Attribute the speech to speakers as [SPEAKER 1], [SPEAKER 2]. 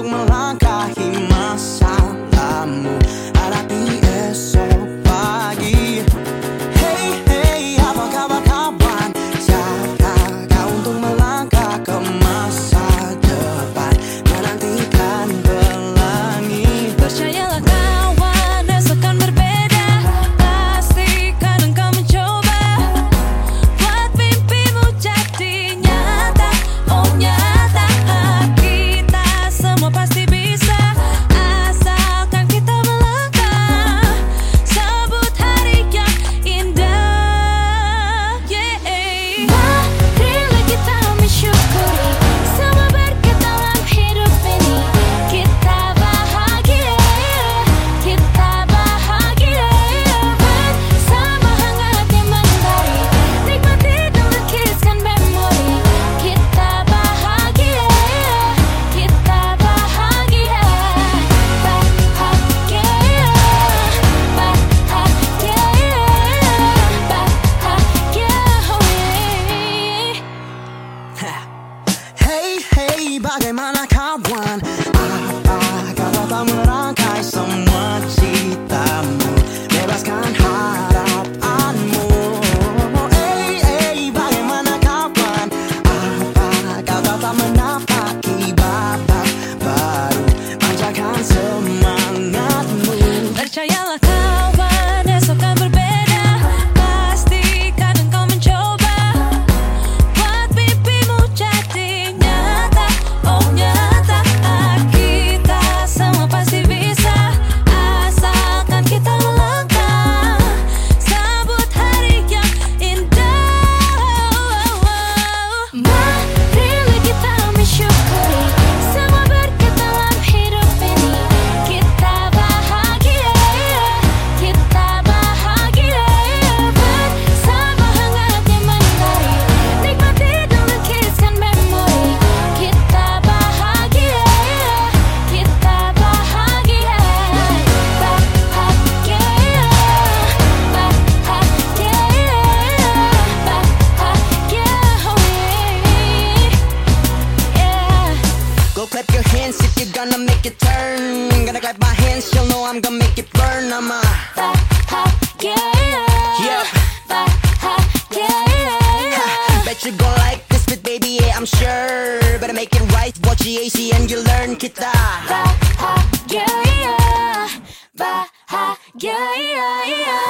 [SPEAKER 1] untuk melawan pague más. clap my hands, you'll know I'm gonna make it burn. I'm a
[SPEAKER 2] fire, yeah, fire,
[SPEAKER 1] Bet you gon' like this bit, baby, yeah, I'm sure. Better make it right, watch the AC and you learn kita.
[SPEAKER 2] Fire, yeah, fire, yeah, yeah.